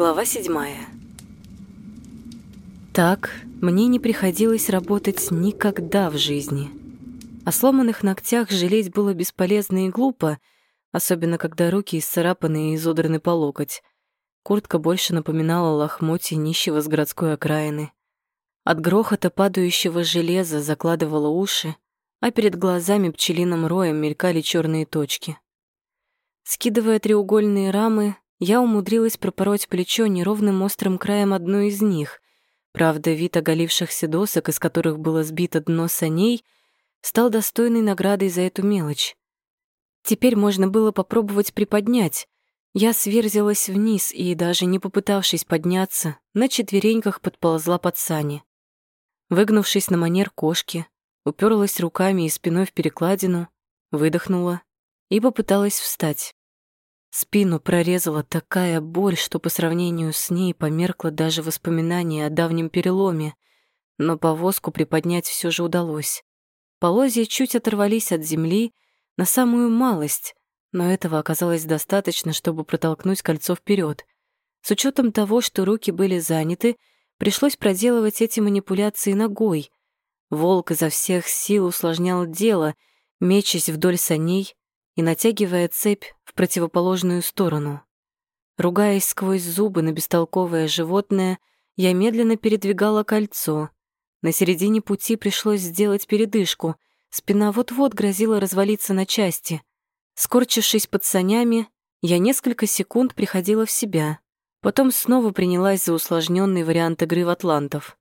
Глава седьмая. Так, мне не приходилось работать никогда в жизни. О сломанных ногтях жалеть было бесполезно и глупо, особенно когда руки исцарапаны и изодраны по локоть. Куртка больше напоминала лохмотья нищего с городской окраины. От грохота падающего железа закладывала уши, а перед глазами пчелиным роем мелькали черные точки. Скидывая треугольные рамы, я умудрилась пропороть плечо неровным острым краем одной из них. Правда, вид оголившихся досок, из которых было сбито дно саней, стал достойной наградой за эту мелочь. Теперь можно было попробовать приподнять. Я сверзилась вниз и, даже не попытавшись подняться, на четвереньках подползла под сани. Выгнувшись на манер кошки, уперлась руками и спиной в перекладину, выдохнула и попыталась встать. Спину прорезала такая боль, что по сравнению с ней померкло даже воспоминание о давнем переломе, но повозку приподнять все же удалось. Полозья чуть оторвались от земли на самую малость, но этого оказалось достаточно, чтобы протолкнуть кольцо вперед. С учетом того, что руки были заняты, пришлось проделывать эти манипуляции ногой. Волк изо всех сил усложнял дело, мечась вдоль саней и натягивая цепь в противоположную сторону. Ругаясь сквозь зубы на бестолковое животное, я медленно передвигала кольцо. На середине пути пришлось сделать передышку. Спина вот-вот грозила развалиться на части. Скорчившись под санями, я несколько секунд приходила в себя. Потом снова принялась за усложненный вариант игры в атлантов.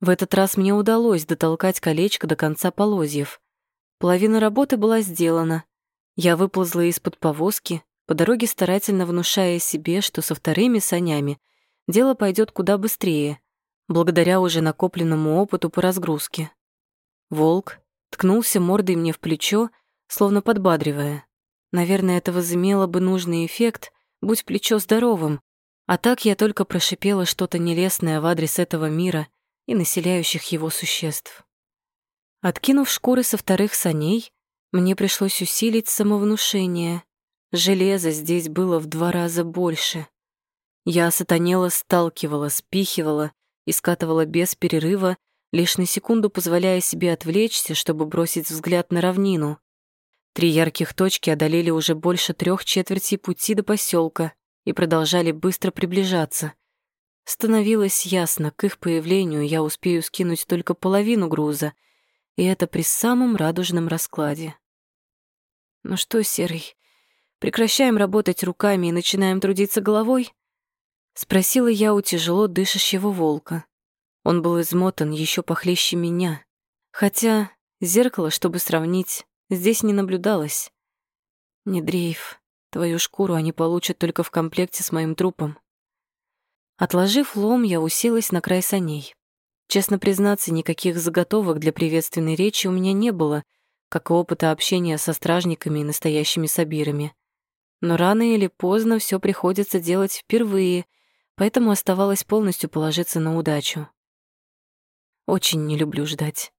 В этот раз мне удалось дотолкать колечко до конца полозьев. Половина работы была сделана, я выползла из-под повозки, по дороге старательно внушая себе, что со вторыми санями дело пойдет куда быстрее, благодаря уже накопленному опыту по разгрузке. Волк ткнулся мордой мне в плечо, словно подбадривая. Наверное, это возымело бы нужный эффект, будь плечо здоровым, а так я только прошипела что-то нелестное в адрес этого мира и населяющих его существ. Откинув шкуры со вторых саней, мне пришлось усилить самовнушение. Железа здесь было в два раза больше. Я сатанела, сталкивала, спихивала и скатывала без перерыва, лишь на секунду позволяя себе отвлечься, чтобы бросить взгляд на равнину. Три ярких точки одолели уже больше трех четвертей пути до поселка и продолжали быстро приближаться. Становилось ясно, к их появлению я успею скинуть только половину груза — и это при самом радужном раскладе. Ну что, Серый, прекращаем работать руками и начинаем трудиться головой? Спросила я у тяжело дышащего волка. Он был измотан еще похлеще меня. Хотя зеркало, чтобы сравнить, здесь не наблюдалось. Не дрейф, твою шкуру они получат только в комплекте с моим трупом. Отложив лом, я уселась на край саней. Честно признаться, никаких заготовок для приветственной речи у меня не было, как и опыта общения со стражниками и настоящими сабирами. Но рано или поздно все приходится делать впервые, поэтому оставалось полностью положиться на удачу. Очень не люблю ждать.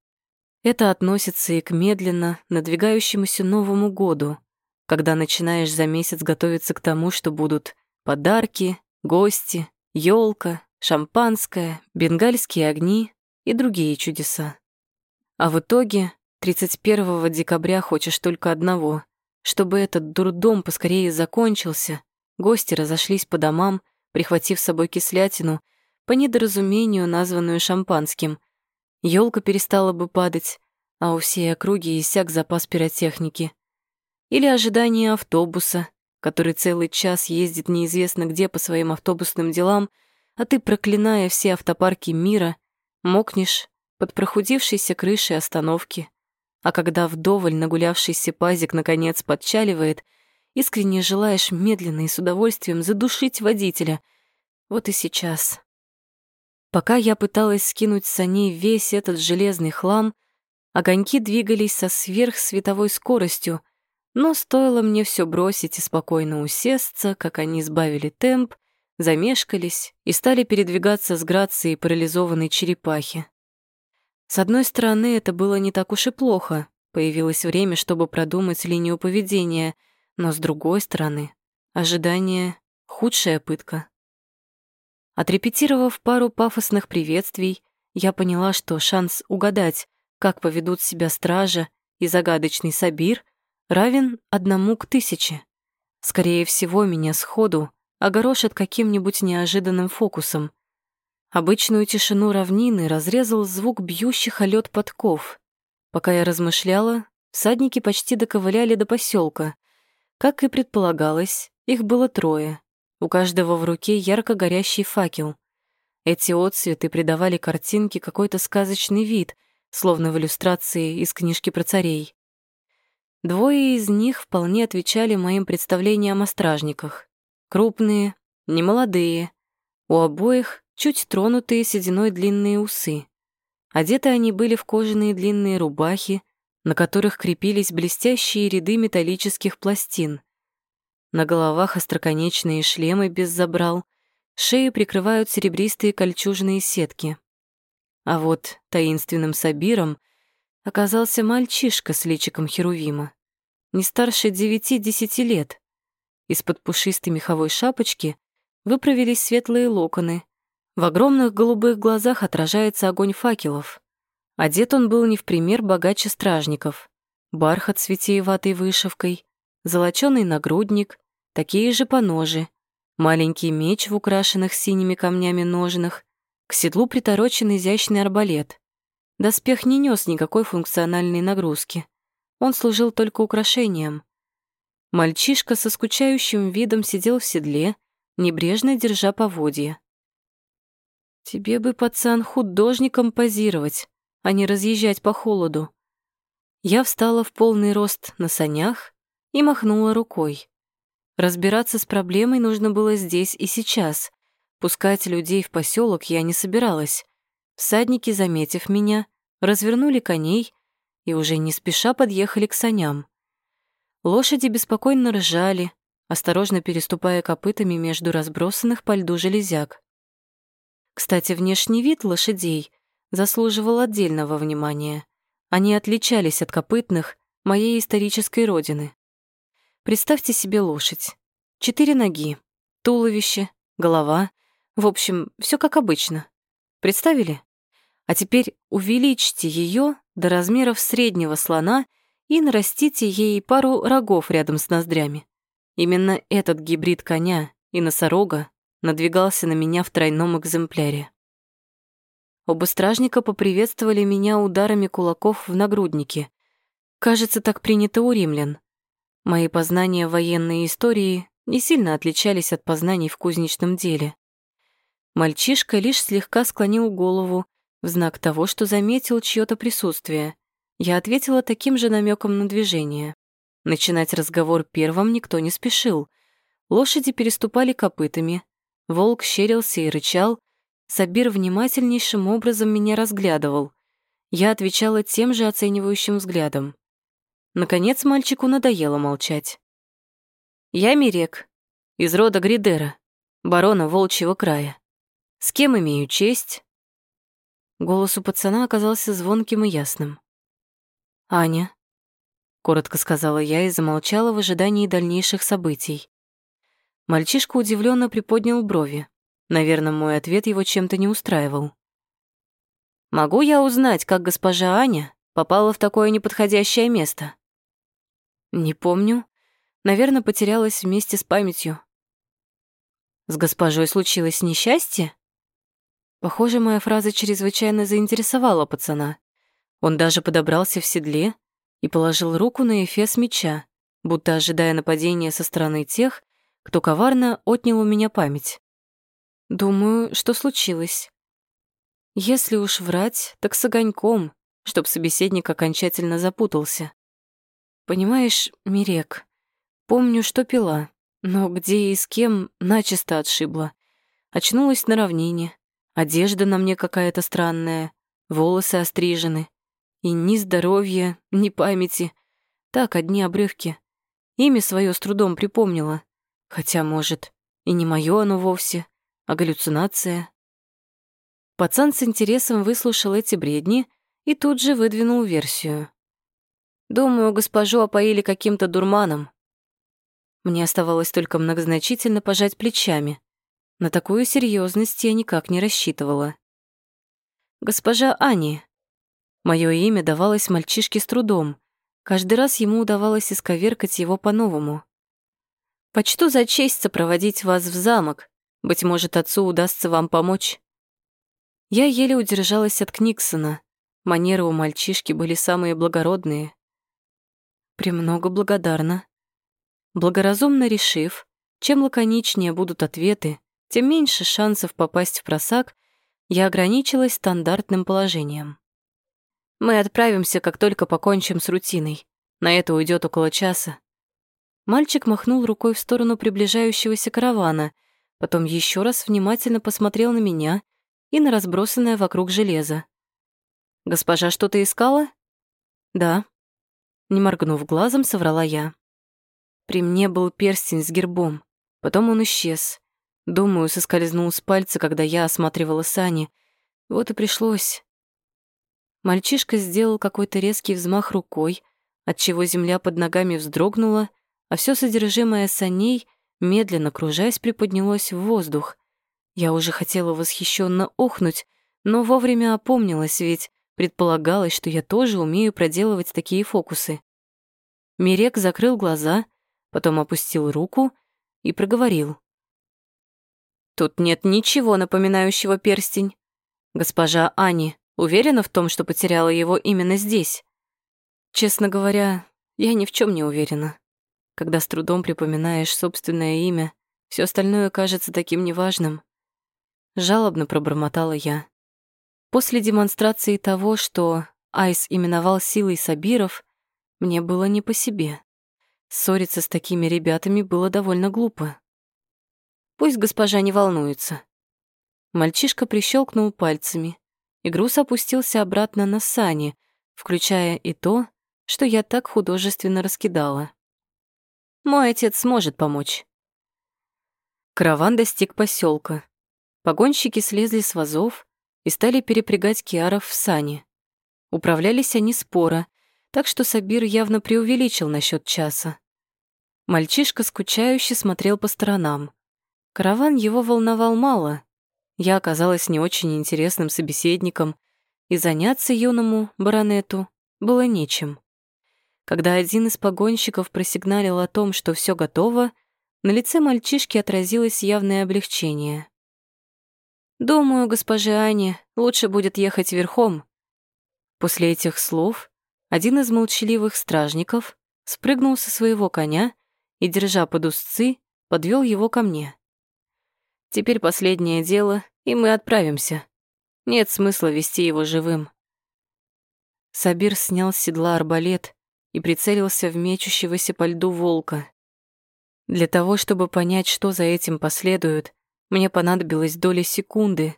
Это относится и к медленно надвигающемуся Новому году, когда начинаешь за месяц готовиться к тому, что будут подарки, гости, елка, шампанское, бенгальские огни и другие чудеса. А в итоге 31 декабря хочешь только одного, чтобы этот дурдом поскорее закончился, гости разошлись по домам, прихватив с собой кислятину, по недоразумению названную шампанским. Ёлка перестала бы падать, а у всей округи иссяк запас пиротехники. Или ожидание автобуса, который целый час ездит неизвестно где по своим автобусным делам — а ты, проклиная все автопарки мира, мокнешь под прохудившейся крышей остановки. А когда вдоволь нагулявшийся пазик наконец подчаливает, искренне желаешь медленно и с удовольствием задушить водителя. Вот и сейчас. Пока я пыталась скинуть с саней весь этот железный хлам, огоньки двигались со сверхсветовой скоростью, но стоило мне все бросить и спокойно усесться, как они сбавили темп, замешкались и стали передвигаться с грацией парализованной черепахи. С одной стороны, это было не так уж и плохо, появилось время, чтобы продумать линию поведения, но с другой стороны, ожидание — худшая пытка. Отрепетировав пару пафосных приветствий, я поняла, что шанс угадать, как поведут себя стража и загадочный Сабир, равен одному к тысяче. Скорее всего, меня сходу огорошат каким-нибудь неожиданным фокусом. Обычную тишину равнины разрезал звук бьющих о лёд подков. Пока я размышляла, всадники почти доковыляли до поселка. Как и предполагалось, их было трое. У каждого в руке ярко горящий факел. Эти отцветы придавали картинке какой-то сказочный вид, словно в иллюстрации из книжки про царей. Двое из них вполне отвечали моим представлениям о стражниках. Крупные, немолодые, у обоих чуть тронутые сединой длинные усы. Одеты они были в кожаные длинные рубахи, на которых крепились блестящие ряды металлических пластин. На головах остроконечные шлемы без забрал, шеи прикрывают серебристые кольчужные сетки. А вот таинственным сабиром оказался мальчишка с личиком Херувима, не старше девяти-десяти лет. Из-под пушистой меховой шапочки выправились светлые локоны. В огромных голубых глазах отражается огонь факелов. Одет он был не в пример богаче стражников. Бархат с витиеватой вышивкой, золочёный нагрудник, такие же поножи, маленький меч в украшенных синими камнями ножнах, к седлу приторочен изящный арбалет. Доспех не нес никакой функциональной нагрузки. Он служил только украшением. Мальчишка со скучающим видом сидел в седле, небрежно держа поводья. «Тебе бы, пацан, художником позировать, а не разъезжать по холоду». Я встала в полный рост на санях и махнула рукой. Разбираться с проблемой нужно было здесь и сейчас. Пускать людей в поселок я не собиралась. Всадники, заметив меня, развернули коней и уже не спеша подъехали к саням. Лошади беспокойно ржали, осторожно переступая копытами между разбросанных по льду железяк. Кстати, внешний вид лошадей заслуживал отдельного внимания. Они отличались от копытных моей исторической родины. Представьте себе лошадь. Четыре ноги, туловище, голова. В общем, все как обычно. Представили? А теперь увеличьте ее до размеров среднего слона и нарастите ей пару рогов рядом с ноздрями. Именно этот гибрид коня и носорога надвигался на меня в тройном экземпляре. Оба стражника поприветствовали меня ударами кулаков в нагруднике. Кажется, так принято у римлян. Мои познания военной истории не сильно отличались от познаний в кузнечном деле. Мальчишка лишь слегка склонил голову в знак того, что заметил чьё-то присутствие. Я ответила таким же намеком на движение. Начинать разговор первым никто не спешил. Лошади переступали копытами. Волк щерился и рычал. Сабир внимательнейшим образом меня разглядывал. Я отвечала тем же оценивающим взглядом. Наконец мальчику надоело молчать. «Я Мирек, из рода Гридера, барона Волчьего края. С кем имею честь?» Голос у пацана оказался звонким и ясным. «Аня», — коротко сказала я и замолчала в ожидании дальнейших событий. Мальчишка удивленно приподнял брови. Наверное, мой ответ его чем-то не устраивал. «Могу я узнать, как госпожа Аня попала в такое неподходящее место?» «Не помню. Наверное, потерялась вместе с памятью». «С госпожой случилось несчастье?» Похоже, моя фраза чрезвычайно заинтересовала пацана. Он даже подобрался в седле и положил руку на эфес меча, будто ожидая нападения со стороны тех, кто коварно отнял у меня память. Думаю, что случилось. Если уж врать, так с огоньком, чтоб собеседник окончательно запутался. Понимаешь, Мирек, помню, что пила, но где и с кем начисто отшибла. Очнулась на равнине, Одежда на мне какая-то странная, волосы острижены. И ни здоровья, ни памяти. Так, одни обрывки. Имя свое с трудом припомнила. Хотя, может, и не мое оно вовсе, а галлюцинация. Пацан с интересом выслушал эти бредни и тут же выдвинул версию. Думаю, госпожу опоили каким-то дурманом. Мне оставалось только многозначительно пожать плечами. На такую серьезность я никак не рассчитывала. «Госпожа Ани». Мое имя давалось мальчишке с трудом. Каждый раз ему удавалось исковеркать его по-новому. «Почту за честь сопроводить вас в замок. Быть может, отцу удастся вам помочь». Я еле удержалась от Книксона. Манеры у мальчишки были самые благородные. «Премного благодарна». Благоразумно решив, чем лаконичнее будут ответы, тем меньше шансов попасть в просак, я ограничилась стандартным положением. Мы отправимся, как только покончим с рутиной. На это уйдет около часа. Мальчик махнул рукой в сторону приближающегося каравана, потом еще раз внимательно посмотрел на меня и на разбросанное вокруг железо. «Госпожа что-то искала?» «Да». Не моргнув глазом, соврала я. При мне был перстень с гербом. Потом он исчез. Думаю, соскользнул с пальца, когда я осматривала сани. Вот и пришлось. Мальчишка сделал какой-то резкий взмах рукой, отчего земля под ногами вздрогнула, а все содержимое саней, медленно кружась, приподнялось в воздух. Я уже хотела восхищенно охнуть, но вовремя опомнилась, ведь предполагалось, что я тоже умею проделывать такие фокусы. Мирек закрыл глаза, потом опустил руку и проговорил. Тут нет ничего напоминающего перстень. Госпожа Ани уверена в том, что потеряла его именно здесь? Честно говоря, я ни в чем не уверена. Когда с трудом припоминаешь собственное имя, все остальное кажется таким неважным. Жалобно пробормотала я. После демонстрации того, что Айс именовал силой Сабиров, мне было не по себе. Ссориться с такими ребятами было довольно глупо. Пусть госпожа не волнуется. Мальчишка прищелкнул пальцами, и груз опустился обратно на сани, включая и то, что я так художественно раскидала. Мой отец сможет помочь. Караван достиг поселка. Погонщики слезли с вазов и стали перепрягать киаров в сани. Управлялись они споро, так что Сабир явно преувеличил насчет часа. Мальчишка скучающе смотрел по сторонам. Караван его волновал мало. Я оказалась не очень интересным собеседником, и заняться юному баронету было нечем. Когда один из погонщиков просигналил о том, что все готово, на лице мальчишки отразилось явное облегчение. «Думаю, госпоже Ане лучше будет ехать верхом». После этих слов один из молчаливых стражников спрыгнул со своего коня и, держа под узцы, подвел его ко мне. Теперь последнее дело, и мы отправимся. Нет смысла вести его живым. Сабир снял с седла арбалет и прицелился в мечущегося по льду волка. Для того, чтобы понять, что за этим последует, мне понадобилось доля секунды,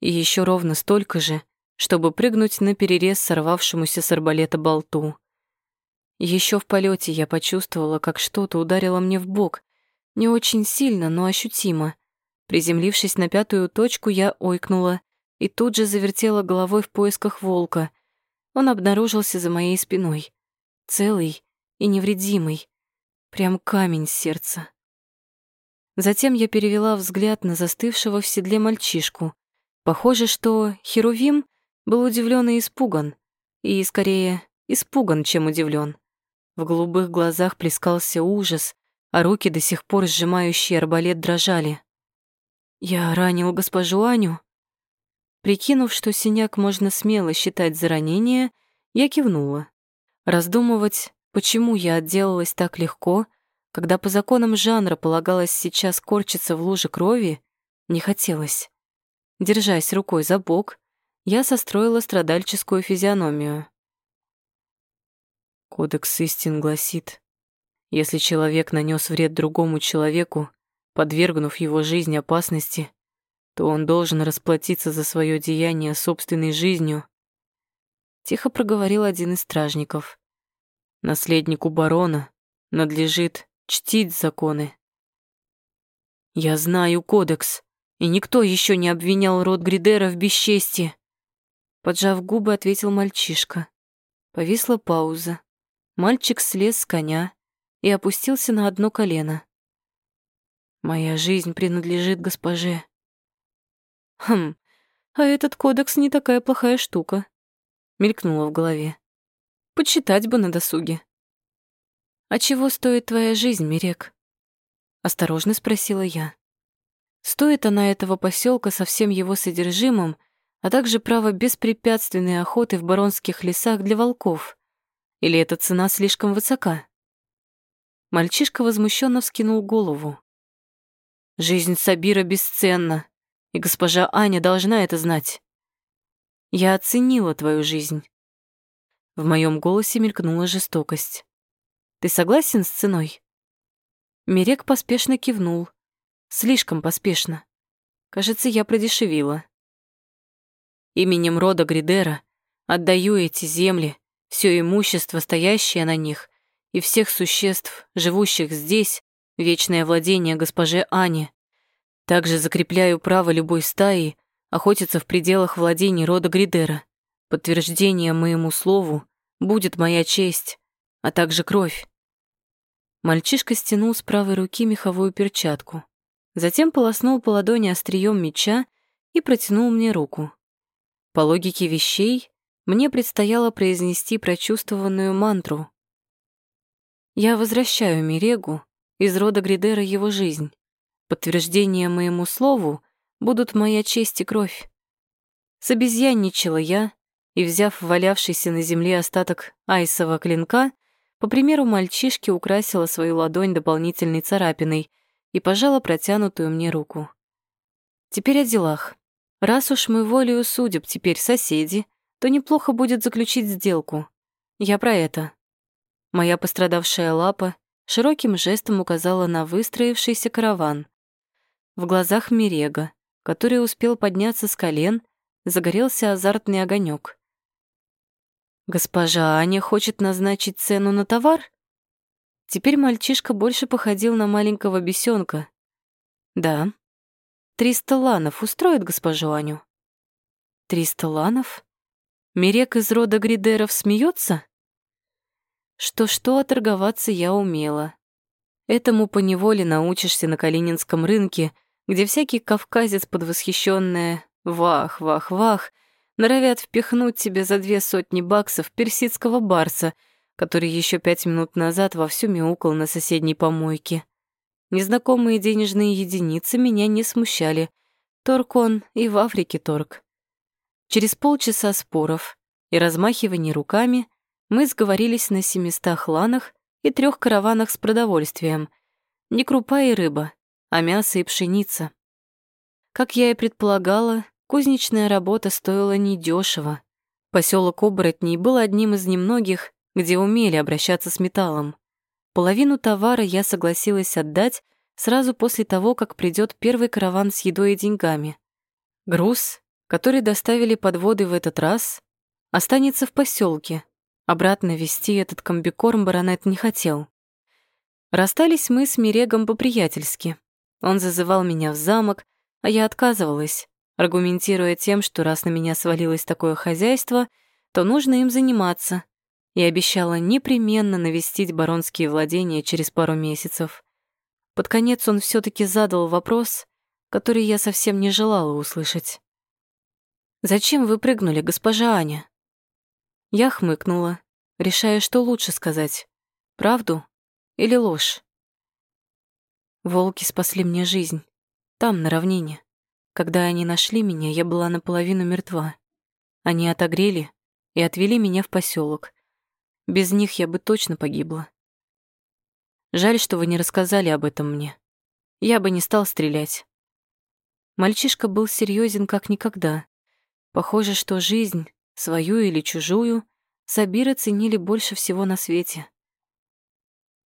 и еще ровно столько же, чтобы прыгнуть на перерез сорвавшемуся с арбалета болту. Еще в полете я почувствовала, как что-то ударило мне в бок, не очень сильно, но ощутимо. Приземлившись на пятую точку, я ойкнула и тут же завертела головой в поисках волка. Он обнаружился за моей спиной, целый и невредимый, прям камень с сердца. Затем я перевела взгляд на застывшего в седле мальчишку. Похоже, что Херувим был удивлен и испуган, и, скорее, испуган, чем удивлен. В голубых глазах плескался ужас, а руки, до сих пор сжимающие арбалет, дрожали. Я ранил госпожу Аню. Прикинув, что синяк можно смело считать за ранение, я кивнула. Раздумывать, почему я отделалась так легко, когда по законам жанра полагалось сейчас корчиться в луже крови, не хотелось. Держась рукой за бок, я состроила страдальческую физиономию. Кодекс истин гласит, если человек нанес вред другому человеку, подвергнув его жизнь опасности, то он должен расплатиться за свое деяние собственной жизнью. Тихо проговорил один из стражников. Наследнику барона надлежит чтить законы. Я знаю кодекс, и никто еще не обвинял род Гридера в бесчестии. Поджав губы, ответил мальчишка. Повисла пауза. Мальчик слез с коня и опустился на одно колено. Моя жизнь принадлежит госпоже. Хм, а этот кодекс не такая плохая штука. Мелькнула в голове. Почитать бы на досуге. «А чего стоит твоя жизнь, Мирек?» Осторожно спросила я. Стоит она этого поселка со всем его содержимым, а также право беспрепятственной охоты в баронских лесах для волков? Или эта цена слишком высока? Мальчишка возмущенно вскинул голову. «Жизнь Сабира бесценна, и госпожа Аня должна это знать. Я оценила твою жизнь». В моем голосе мелькнула жестокость. «Ты согласен с ценой?» Мирек поспешно кивнул, Слишком поспешно. Кажется, я продешевила. Именем рода Гридера отдаю эти земли, все имущество, стоящее на них, и всех существ, живущих здесь, вечное владение госпоже Ани. Также закрепляю право любой стаи охотиться в пределах владений рода Гридера. Подтверждение моему слову будет моя честь, а также кровь. Мальчишка стянул с правой руки меховую перчатку. Затем полоснул по ладони острием меча и протянул мне руку. По логике вещей, мне предстояло произнести прочувствованную мантру. «Я возвращаю Мирегу из рода Гридера его жизнь. Подтверждение моему слову будут моя честь и кровь». Собезьянничала я и, взяв валявшийся на земле остаток айсового клинка, по примеру мальчишки украсила свою ладонь дополнительной царапиной, и пожала протянутую мне руку. Теперь о делах. Раз уж мы волею судеб теперь соседи, то неплохо будет заключить сделку. Я про это. Моя пострадавшая лапа широким жестом указала на выстроившийся караван. В глазах Мирега, который успел подняться с колен, загорелся азартный огонек. «Госпожа Аня хочет назначить цену на товар?» Теперь мальчишка больше походил на маленького бесенка. Да. Триста ланов устроит госпожу Аню? Триста ланов? Мирек из рода Гридеров смеется? Что-что, торговаться я умела. Этому поневоле научишься на Калининском рынке, где всякий кавказец под восхищённое «вах, вах, вах» норовят впихнуть тебе за две сотни баксов персидского барса — который еще пять минут назад вовсю мяукал на соседней помойке. Незнакомые денежные единицы меня не смущали. Торг он и в Африке торг. Через полчаса споров и размахиваний руками мы сговорились на семистах ланах и трех караванах с продовольствием. Не крупа и рыба, а мясо и пшеница. Как я и предполагала, кузнечная работа стоила недешево. Поселок Оборотней был одним из немногих, где умели обращаться с металлом. Половину товара я согласилась отдать сразу после того, как придет первый караван с едой и деньгами. Груз, который доставили подводы в этот раз, останется в поселке. Обратно вести этот комбикорм баронет не хотел. Расстались мы с Мирегом по-приятельски. Он зазывал меня в замок, а я отказывалась, аргументируя тем, что раз на меня свалилось такое хозяйство, то нужно им заниматься, и обещала непременно навестить баронские владения через пару месяцев. Под конец он все таки задал вопрос, который я совсем не желала услышать. «Зачем вы прыгнули, госпожа Аня?» Я хмыкнула, решая, что лучше сказать — правду или ложь. Волки спасли мне жизнь, там, на равнине. Когда они нашли меня, я была наполовину мертва. Они отогрели и отвели меня в поселок, без них я бы точно погибла. Жаль, что вы не рассказали об этом мне. Я бы не стал стрелять. Мальчишка был серьезен как никогда. Похоже, что жизнь, свою или чужую, Сабиры ценили больше всего на свете.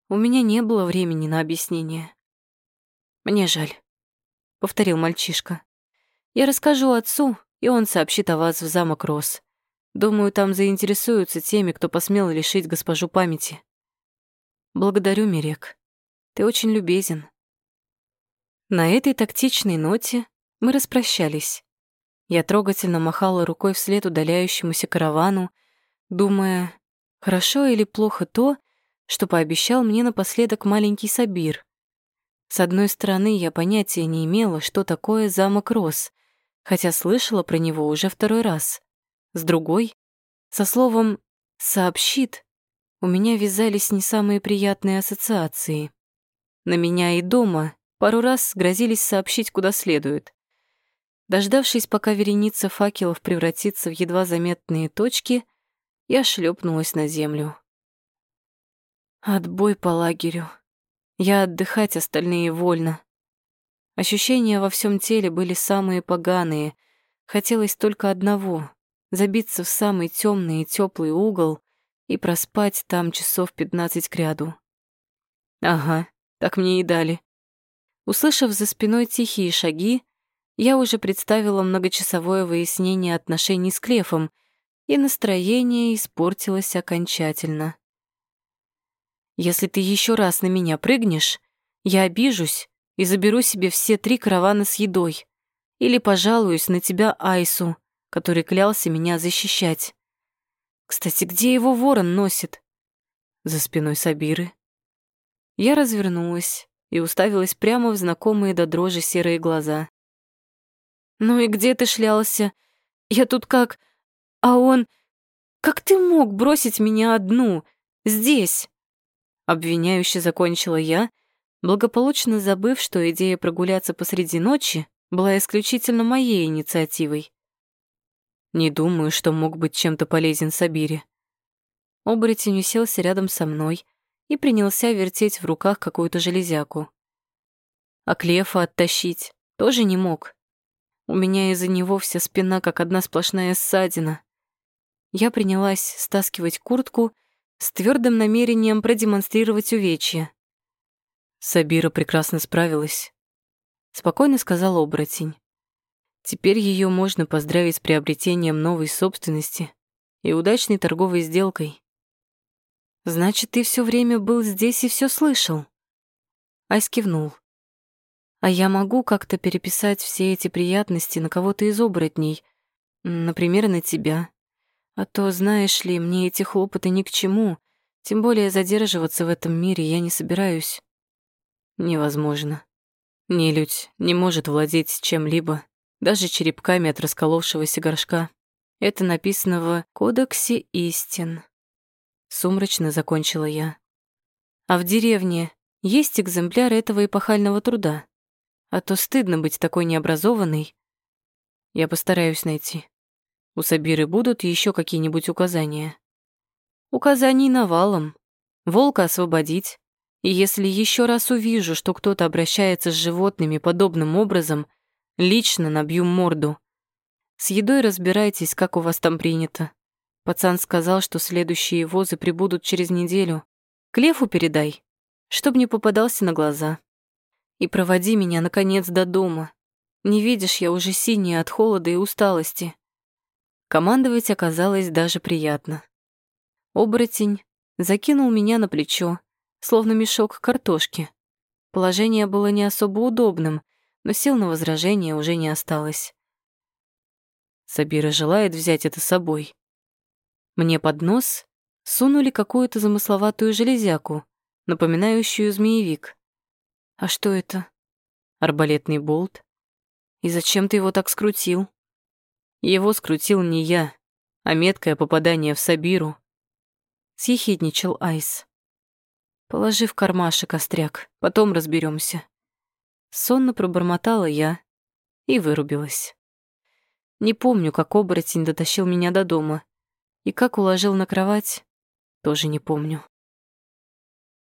У меня не было времени на объяснение. «Мне жаль», — повторил мальчишка. «Я расскажу отцу, и он сообщит о вас в замок Рос. Думаю, там заинтересуются теми, кто посмел лишить госпожу памяти. Благодарю, Мирек. Ты очень любезен. На этой тактичной ноте мы распрощались. Я трогательно махала рукой вслед удаляющемуся каравану, думая, хорошо или плохо то, что пообещал мне напоследок маленький Сабир. С одной стороны, я понятия не имела, что такое замок Рос, хотя слышала про него уже второй раз. С другой, со словом «сообщит» у меня вязались не самые приятные ассоциации. На меня и дома пару раз грозились сообщить куда следует. Дождавшись, пока вереница факелов превратится в едва заметные точки, я шлепнулась на землю. Отбой по лагерю. Я отдыхать, остальные вольно. Ощущения во всем теле были самые поганые. Хотелось только одного — забиться в самый темный и теплый угол и проспать там часов пятнадцать кряду. Ага, так мне и дали. Услышав за спиной тихие шаги, я уже представила многочасовое выяснение отношений с Клефом, и настроение испортилось окончательно. «Если ты еще раз на меня прыгнешь, я обижусь и заберу себе все три каравана с едой или пожалуюсь на тебя Айсу, который клялся меня защищать. Кстати, где его ворон носит? За спиной Сабиры. Я развернулась и уставилась прямо в знакомые до дрожи серые глаза. «Ну и где ты шлялся? Я тут как... А он... Как ты мог бросить меня одну? Здесь?» Обвиняюще закончила я, благополучно забыв, что идея прогуляться посреди ночи была исключительно моей инициативой. Не думаю, что мог быть чем-то полезен Сабире. Оборотень уселся рядом со мной и принялся вертеть в руках какую-то железяку. А Клефа оттащить тоже не мог. У меня из-за него вся спина как одна сплошная ссадина. Я принялась стаскивать куртку с твердым намерением продемонстрировать увечья. Сабира прекрасно справилась. Спокойно сказал оборотень. Теперь ее можно поздравить с приобретением новой собственности и удачной торговой сделкой. Значит, ты все время был здесь и все слышал? Айс кивнул. А я могу как-то переписать все эти приятности на кого-то из оборотней, например, на тебя. А то, знаешь ли, мне эти хлопоты ни к чему, тем более задерживаться в этом мире я не собираюсь. Невозможно. Нелюдь не может владеть чем-либо, даже черепками от расколовшегося горшка. Это написано в «Кодексе истин». Сумрачно закончила я. А в деревне есть экземпляр этого эпохального труда? А то стыдно быть такой необразованной. Я постараюсь найти. У Сабиры будут еще какие-нибудь указания? Указаний навалом. Волка освободить. И если еще раз увижу, что кто-то обращается с животными подобным образом, лично набью морду. С едой разбирайтесь, как у вас там принято. Пацан сказал, что следующие возы прибудут через неделю. Клефу передай, чтоб не попадался на глаза и проводи меня, наконец, до дома. Не видишь, я уже синяя от холода и усталости. Командовать оказалось даже приятно. Оборотень закинул меня на плечо, словно мешок картошки. Положение было не особо удобным, но сил на возражение уже не осталось. Сабира желает взять это с собой. Мне под нос сунули какую-то замысловатую железяку, напоминающую змеевик. А что это? Арбалетный болт? И зачем ты его так скрутил? Его скрутил не я, а меткое попадание в Сабиру. Съехидничал Айс. Положи в кармашек, остряк, потом разберемся. Сонно пробормотала я и вырубилась. Не помню, как оборотень дотащил меня до дома, и как уложил на кровать, тоже не помню.